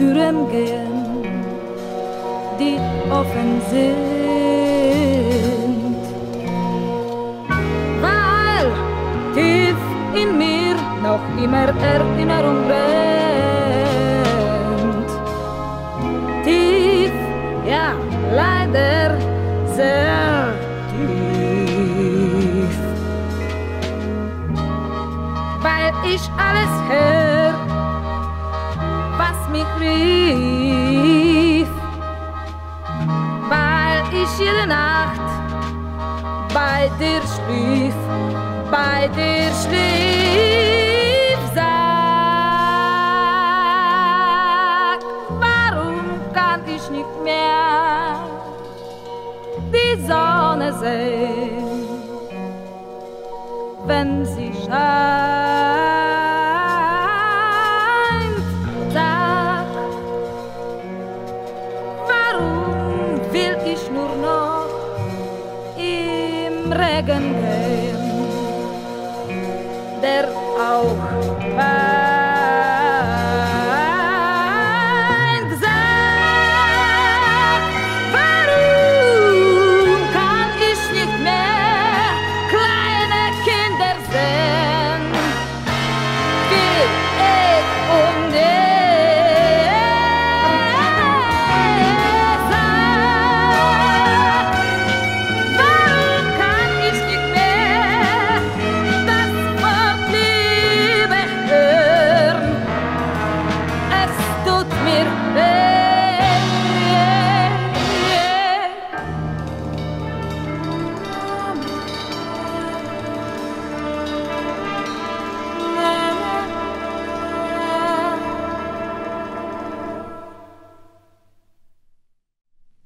küremgehen, die offen sind. Weil tief in mir noch immer Erinnerung brennt. Tief, ja, leider sehr tief. Weil ich alles höre mich rief, weil ich jede Nacht bei dir schlief, bei dir schlief. Sag, warum kann ich nicht mehr die Sonne sehen, wenn sie scheint? im Regen gehen, der auch war.